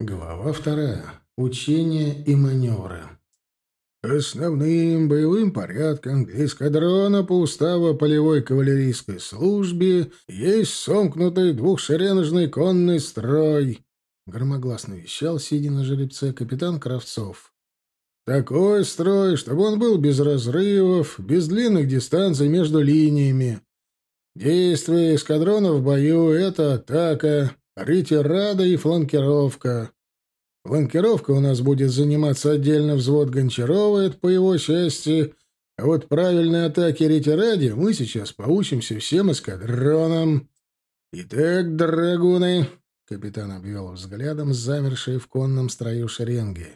Глава вторая. Учения и маневры. Основным боевым порядком для эскадрона по уставу полевой кавалерийской службе есть сомкнутый двухшереножный конный строй, громогласно вещал, сидя на жеребце, капитан Кравцов. Такой строй, чтобы он был без разрывов, без длинных дистанций между линиями. Действие эскадрона в бою — это атака, ретирада и фланкировка. Фланкировка у нас будет заниматься отдельно взвод Гончарова, это по его части, а вот правильной атаке ретираде мы сейчас поучимся всем эскадронам. Итак, драгуны, — капитан обвел взглядом замершие в конном строю шеренги.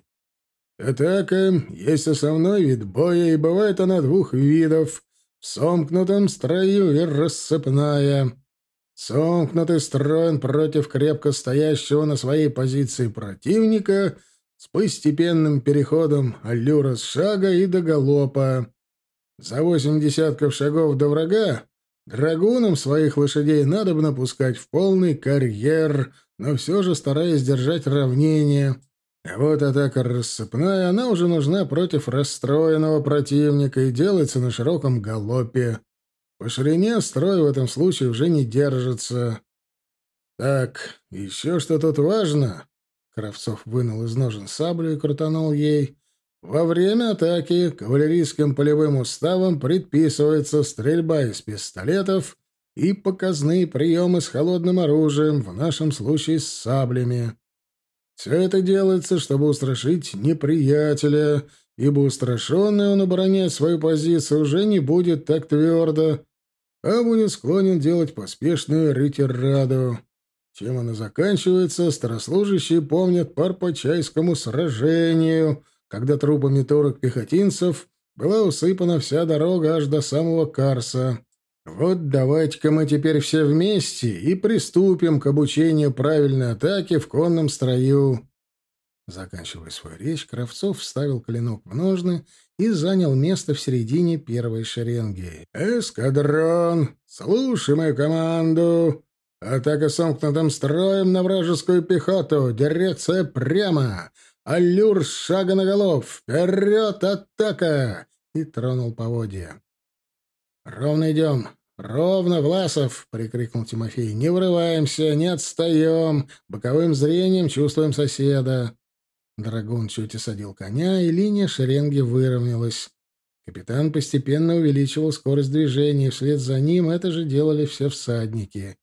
Атака есть основной вид боя, и бывает она двух видов — в сомкнутом строю и рассыпная. Сомкнутый строен против крепко стоящего на своей позиции противника с постепенным переходом аллюра с шага и до галопа. За восемь десятков шагов до врага драгунам своих лошадей надо бы напускать в полный карьер, но все же стараясь держать равнение. А вот атака рассыпная, она уже нужна против расстроенного противника и делается на широком галопе. По ширине строй в этом случае уже не держится. Так, еще что тут важно. Кравцов вынул из ножен саблю и крутанул ей. Во время атаки кавалерийским полевым уставом предписывается стрельба из пистолетов и показные приемы с холодным оружием, в нашем случае с саблями. Все это делается, чтобы устрашить неприятеля, ибо устрашенный он оборонять свою позицию уже не будет так твердо, а будет склонен делать поспешную ретираду. Чем она заканчивается, старослужащие помнят по Арпачайскому сражению, когда трупами турок пехотинцев была усыпана вся дорога аж до самого Карса. Вот давайте-ка мы теперь все вместе и приступим к обучению правильной атаки в конном строю. Заканчивая свою речь, Кравцов вставил клинок в ножны и занял место в середине первой шеренги. «Эскадрон! Слушай мою команду! Атака сомкнутым строем на вражескую пехоту! Дирекция прямо! Аллюр шага на голов! Вперед, атака!» И тронул поводья. «Ровно идем! Ровно, Власов!» — прикрикнул Тимофей. «Не врываемся, не отстаем! Боковым зрением чувствуем соседа!» Драгун чуть осадил коня, и линия шеренги выровнялась. Капитан постепенно увеличивал скорость движения, и вслед за ним это же делали все всадники.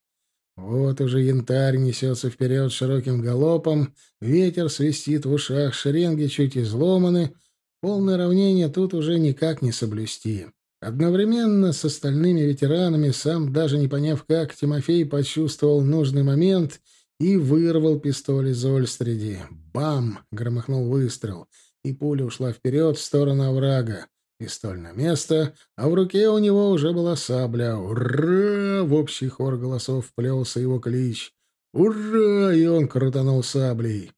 Вот уже янтарь несется вперед широким галопом, ветер свистит в ушах, шеренги чуть изломаны, полное равнение тут уже никак не соблюсти. Одновременно с остальными ветеранами, сам даже не поняв как, Тимофей почувствовал нужный момент — и вырвал пистоль из Ольстриди. Бам! — громыхнул выстрел, и пуля ушла вперед в сторону оврага. Пистоль на место, а в руке у него уже была сабля. «Ура!» — в общий хор голосов плелся его клич. «Ура!» — и он крутанул саблей.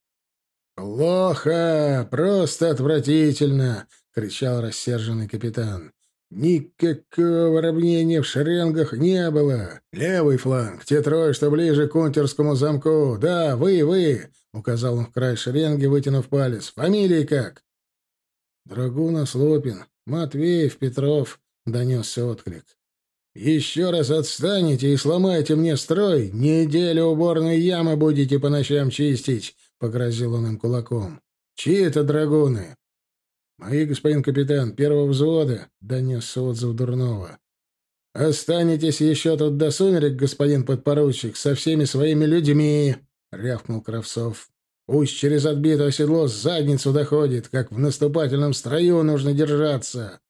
«Плохо! Просто отвратительно!» — кричал рассерженный капитан. Никакого равнения в шеренгах не было. Левый фланг, те трое, что ближе к унтерскому замку. Да, вы, вы, — указал он в край шеренги, вытянув палец. Фамилии как? Драгуна Слопин, Матвеев, Петров, — донесся отклик. «Еще раз отстанете и сломайте мне строй, неделю уборной ямы будете по ночам чистить», — погрозил он им кулаком. «Чьи это драгуны?» «Мои, господин капитан, первого взвода», — донесся отзыв Дурнова. «Останетесь еще тут до сумерек, господин подпоручик, со всеми своими людьми», — рявкнул Кравцов. «Пусть через отбитое седло задницу доходит, как в наступательном строю нужно держаться».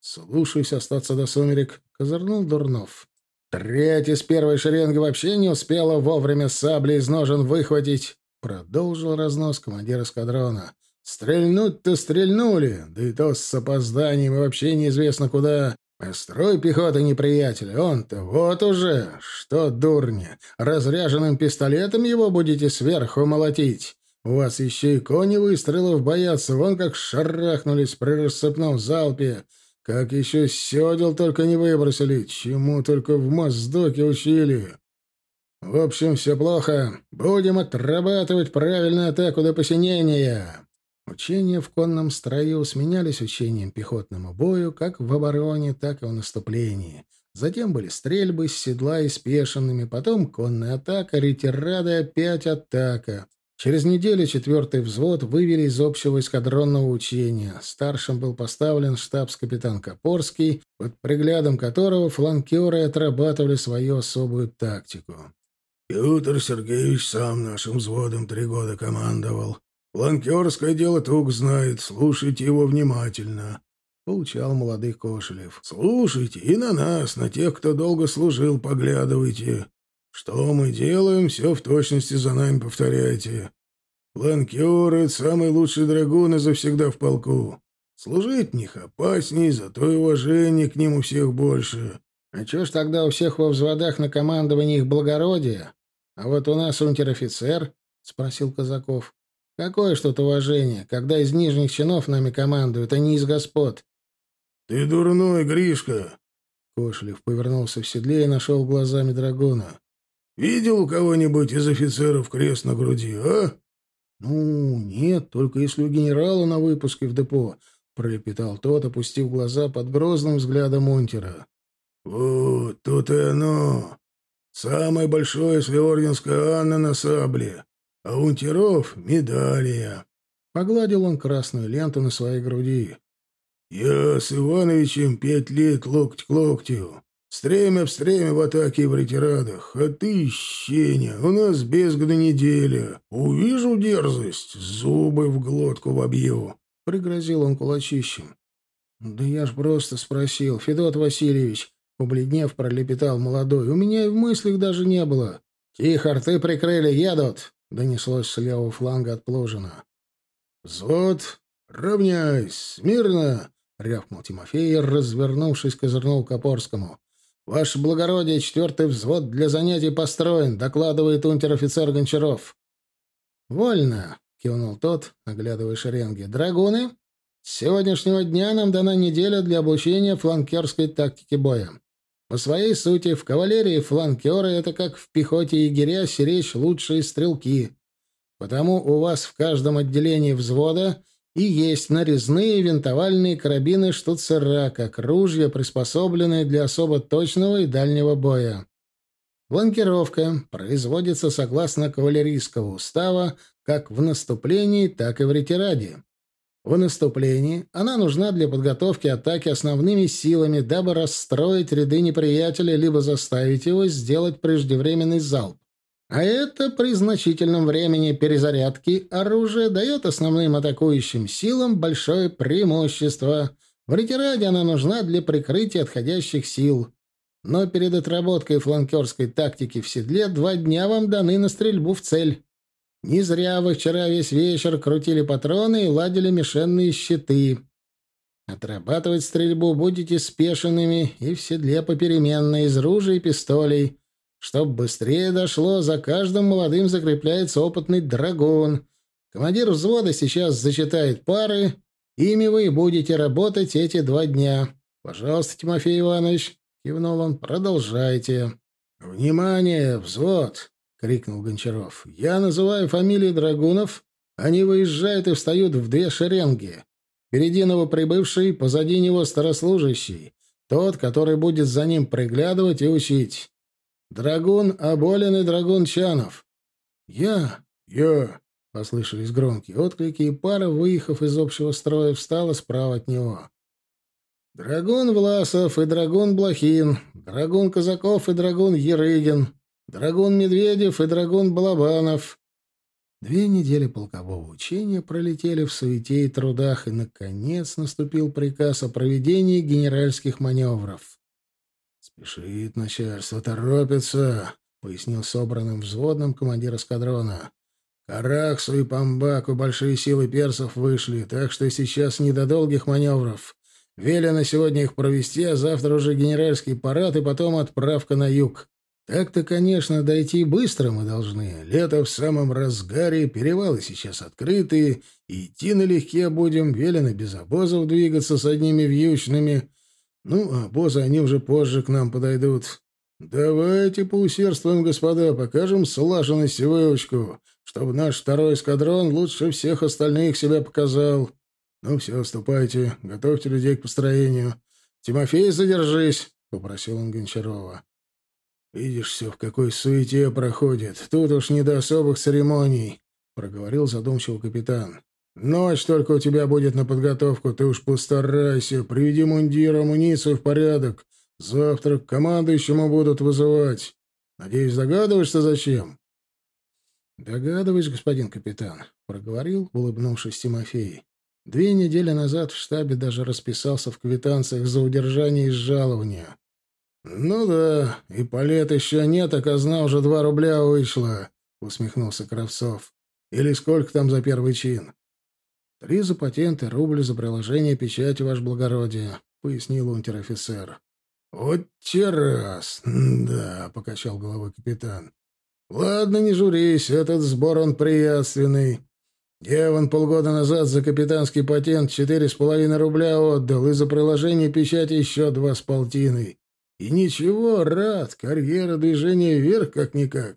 «Слушаюсь остаться до сумерек», — козырнул Дурнов. «Третья с первой шеренги вообще не успела вовремя сабли из ножен выхватить», — продолжил разнос командир эскадрона. Стрельнуть-то стрельнули, да и то с опозданием и вообще неизвестно куда. Построй пехоты неприятеля, он-то вот уже, что дурни, разряженным пистолетом его будете сверху молотить. У вас еще и кони выстрелов боятся, вон как шарахнулись при рассыпном залпе. Как еще седел только не выбросили, чему только в Моздоке учили. В общем, все плохо. Будем отрабатывать правильную атаку до посинения. Учения в конном строю сменялись учением пехотному бою как в обороне, так и в наступлении. Затем были стрельбы с седла и спешенными, потом конная атака, ретирада опять атака. Через неделю четвертый взвод вывели из общего эскадронного учения. Старшим был поставлен штабс-капитан Копорский, под приглядом которого фланкеры отрабатывали свою особую тактику. «Петр Сергеевич сам нашим взводом три года командовал. Фланкерское дело тук знает, слушайте его внимательно», — получал молодых Кошелев. «Слушайте и на нас, на тех, кто долго служил, поглядывайте. Что мы делаем, все в точности за нами повторяйте. Фланкеры — это самые лучшие драгуны завсегда в полку. Служить них опасней, зато и уважение к ним у всех больше. А чё ж тогда у всех во взводах на командовании их благородие? А вот у нас унтер-офицер, — спросил Казаков. Какое ж тут уважение, когда из нижних чинов нами командуют, а не из господ? — Ты дурной, Гришка! Кошлев повернулся в седле и нашел глазами драгуна. Видел у кого-нибудь из офицеров крест на груди, а? Ну, нет, только если у генерала на выпуске в депо, пролепетал тот, опустив глаза под грозным взглядом Монтера. Вот, тут и оно. Самое большое слеорденская Анна на сабле, а унтеров — медалия. Погладил он красную ленту на своей груди. Я с Ивановичем пять лет локоть к локтю. Стремя в стремя в атаке и в ретирадах. А ты, щеня, у нас без года неделя. Увижу дерзость, зубы в глотку вобью. Пригрозил он кулачищем. Да я ж просто спросил, Федот Васильевич, побледнев, пролепетал молодой. У меня и в мыслях даже не было. Тихо, рты прикрыли, едут, донеслось с левого фланга от Пложина. Взвод, равняйсь, смирно, рявкнул Тимофей, развернувшись, козырнул к. «Ваше благородие, четвертый взвод для занятий построен», — докладывает унтер-офицер Гончаров. «Вольно», — кивнул тот, оглядывая шеренги. «Драгуны, с сегодняшнего дня нам дана неделя для обучения фланкерской тактики боя. По своей сути, в кавалерии фланкеры — это как в пехоте егеря сиречь лучшие стрелки. Потому у вас в каждом отделении взвода и есть нарезные винтовальные карабины штуцера, как ружья, приспособленные для особо точного и дальнего боя. Фланкировка производится согласно кавалерийского устава как в наступлении, так и в ретираде. В наступлении она нужна для подготовки атаки основными силами, дабы расстроить ряды неприятеля либо заставить его сделать преждевременный залп. А это при значительном времени перезарядки оружия дает основным атакующим силам большое преимущество. В ретираде она нужна для прикрытия отходящих сил. Но перед отработкой фланкерской тактики в седле два дня вам даны на стрельбу в цель. Не зря вы вчера весь вечер крутили патроны и ладили мишенные щиты. Отрабатывать стрельбу будете спешенными и в седле попеременно из ружей и пистолей — Чтоб быстрее дошло, за каждым молодым закрепляется опытный драгун. Командир взвода сейчас зачитает пары. Ими вы будете работать эти два дня. Пожалуйста, Тимофей Иванович, — кивнул он, — продолжайте. «Внимание, взвод!» — крикнул Гончаров. «Я называю фамилии драгунов. Они выезжают и встают в две шеренги. Впереди новоприбывший, позади него старослужащий. Тот, который будет за ним приглядывать и учить. «Драгун Аболин и Драгун Чанов». «Я! Я!» — послышались громкие отклики, и пара, выехав из общего строя, встала справа от него. «Драгун Власов и Драгун Блохин, Драгун Казаков и Драгун Ерыгин, Драгун Медведев и Драгун Балабанов». Две недели полкового учения пролетели в суете и трудах, и, наконец, наступил приказ о проведении генеральских маневров. «Спешит начальство, торопится», — пояснил собранным взводным командир эскадрона. «Караксу и Памбаку большие силы персов вышли, так что сейчас не до долгих маневров. Велено сегодня их провести, а завтра уже генеральский парад и потом отправка на юг. Так-то, конечно, дойти быстро мы должны. Лето в самом разгаре, перевалы сейчас открытые, и идти налегке будем, велено без обозов двигаться с одними вьючными». Ну, а бозы они уже позже к нам подойдут. Давайте поусердствуем, господа, покажем слаженность и выучку, чтобы наш второй эскадрон лучше всех остальных себя показал. Ну все, ступайте, готовьте людей к построению. Тимофей, задержись, — попросил он Гончарова. «Видишь все, в какой суете проходит. Тут уж не до особых церемоний», — проговорил задумчиво капитан. «Ночь только у тебя будет на подготовку. Ты уж постарайся. Приведи мундир, амуницию в порядок. Завтра к командующему будут вызывать. Надеюсь, догадываешься, зачем?» «Догадываюсь, господин капитан», — проговорил, улыбнувшись Тимофей. «Две недели назад в штабе даже расписался в квитанциях за удержание из жалования». «Ну да, и полет еще нет, а казна уже два рубля вышла», — усмехнулся Кравцов. «Или сколько там за первый чин?» «Три за патенты, рубль за приложение печати, ваше благородие», — пояснил унтер-офицер. «Вот те раз! Да», — покачал головой капитан. «Ладно, не журись, этот сбор он приятственный. Я вон полгода назад за капитанский патент четыре с половиной рубля отдал и за приложение печати еще два с полтиной. И ничего, рад, карьера, движение вверх как-никак.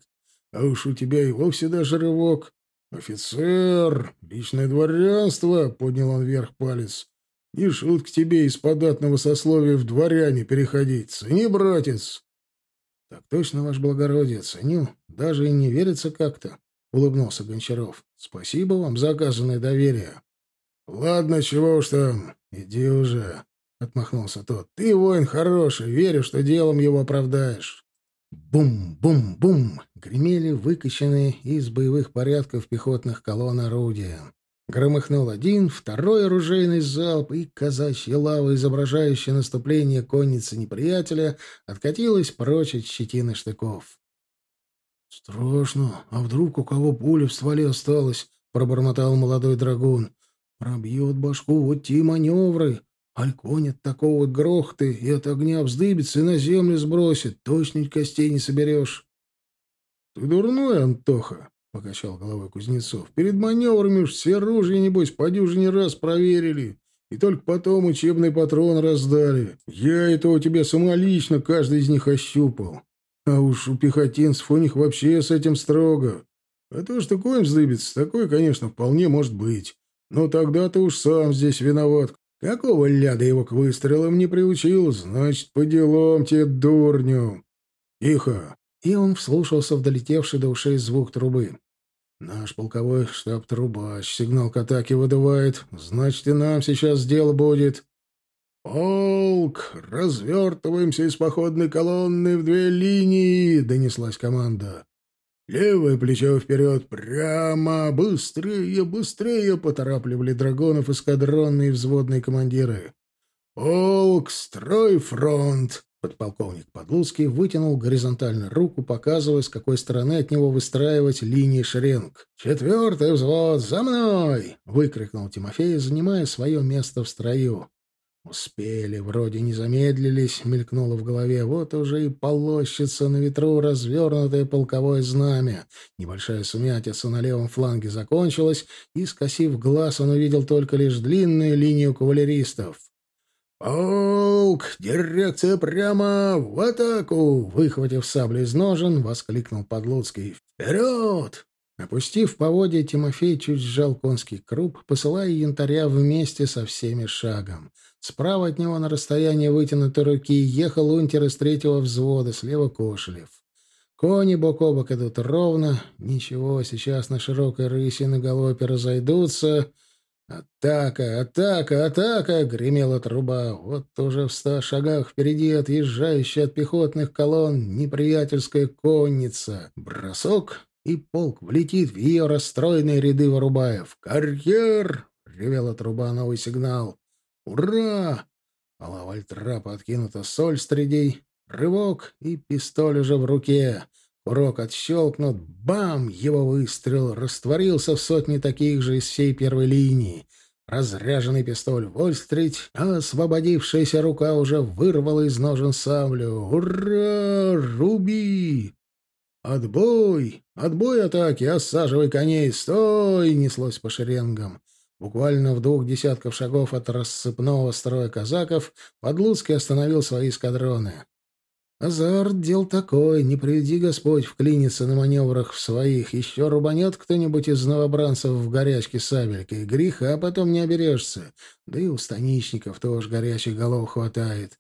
А уж у тебя и вовсе даже рывок. Офицер, личное дворянство, — поднял он вверх палец. Не шутка тебе из податного сословия в дворяне переходить. Цени, братец. — Так точно, ваше благородие, ценю. Даже и не верится как-то, — улыбнулся Гончаров. — Спасибо вам за оказанное доверие. — Ладно, чего уж там, иди уже, — отмахнулся тот. — Ты воин хороший, верю, что делом его оправдаешь. Бум-бум-бум! Гремели выкачанные из боевых порядков пехотных колонн орудия. Громыхнул один, второй оружейный залп, и казачья лава, изображающая наступление конницы неприятеля, откатилась прочь от щетины штыков. — Страшно. А вдруг у кого пуля в стволе осталась? — пробормотал молодой драгун. — Пробьет башку, вот те маневры. Альконь от такого грохта и от огня вздыбится и на землю сбросит. Точно костей не соберешь. — Ты дурной, Антоха, — покачал головой Кузнецов. — Перед маневрами уж все оружие, небось, по дюжине раз проверили. И только потом учебный патрон раздали. Я это у тебя самолично каждый из них ощупал. А уж у пехотинцев у них вообще с этим строго. А то, что конь вздыбится, такое, конечно, вполне может быть. Но тогда ты уж сам здесь виноват. Какого ляда его к выстрелам не приучил, значит, по делам тебе, дурню. Тихо. И он вслушался в долетевший до ушей звук трубы. Наш полковой штаб-трубач сигнал к атаке выдувает. Значит, и нам сейчас дело будет. «Полк! Развертываемся из походной колонны в две линии!» — донеслась команда. «Левое плечо вперед! Прямо! Быстрее, быстрее!» — поторапливали драгонов эскадронные взводные командиры. «Полк! Строй фронт!» Подполковник Подлуцкий вытянул горизонтально руку, показывая, с какой стороны от него выстраивать линии шеренг. «Четвертый взвод! За мной!» — выкрикнул Тимофей, занимая свое место в строю. Успели, вроде не замедлились, мелькнуло в голове. Вот уже и полощется на ветру развернутое полковое знамя. Небольшая сумятица на левом фланге закончилась, и, скосив глаз, он увидел только лишь длинную линию кавалеристов. «Полк! Дирекция прямо в атаку!» Выхватив саблю из ножен, воскликнул Подлуцкий. «Вперед!» Опустив поводья, Тимофей чуть сжал конский круп, посылая янтаря вместе со всеми шагом. Справа от него на расстоянии вытянутой руки ехал унтер из третьего взвода, слева Кошелев. Кони бок о бок идут ровно. Ничего, сейчас на широкой рысе на галопе разойдутся. «Атака! Атака! Атака!» — гремела труба. Вот уже в ста шагах впереди отъезжающая от пехотных колонн неприятельская конница. Бросок, и полк влетит в ее расстроенные ряды Вырубаев. «Карьер!» — ревела труба новый сигнал. «Ура!» Полова вальтрапа откинута соль средей. Рывок, и пистоль уже в руке. Курок отщелкнут. Бам! Его выстрел растворился в сотне таких же из всей первой линии. Разряженный пистоль вольстрить, а освободившаяся рука уже вырвала из ножен саблю. «Ура! Руби!» «Отбой! Отбой атаки! Осаживай коней! Стой!» — неслось по шеренгам. Буквально в двух десятков шагов от рассыпного строя казаков Подлуцкий остановил свои эскадроны. Азарт дел такой, не приведи Господь вклиниться на маневрах в своих, еще рубанет кто-нибудь из новобранцев в горячке сабельки, и греха потом не оберешься, да и у станичников тоже горячих голов хватает.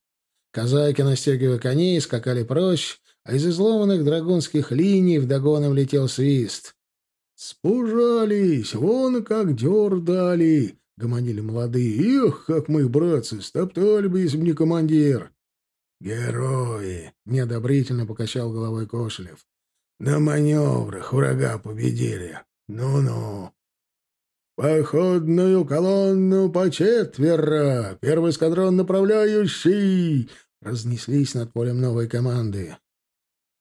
Казаки, настегивая коней, скакали прочь, а из изломанных драгунских линий вдогон им летел свист. «Спужались! Вон как дёр дали!» — гомонили молодые. «Эх, как мы, братцы, стоптали бы, если бы не командир!» «Герои!» — неодобрительно покачал головой Кошелев. «На маневрах врага победили. Ну-ну!» «Походную колонну по четверо! Первый эскадрон направляющий!» Разнеслись над полем новой команды.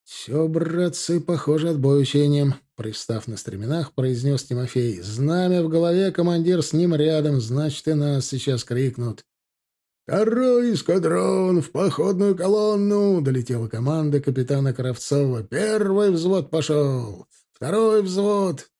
«Все, братцы, похоже, отбой учением», — пристав на стременах, произнес Тимофей. «Знамя в голове, командир с ним рядом, значит, и нас сейчас крикнут». «Второй эскадрон в походную колонну!» — долетела команда капитана Кравцова. «Первый взвод пошел! Второй взвод!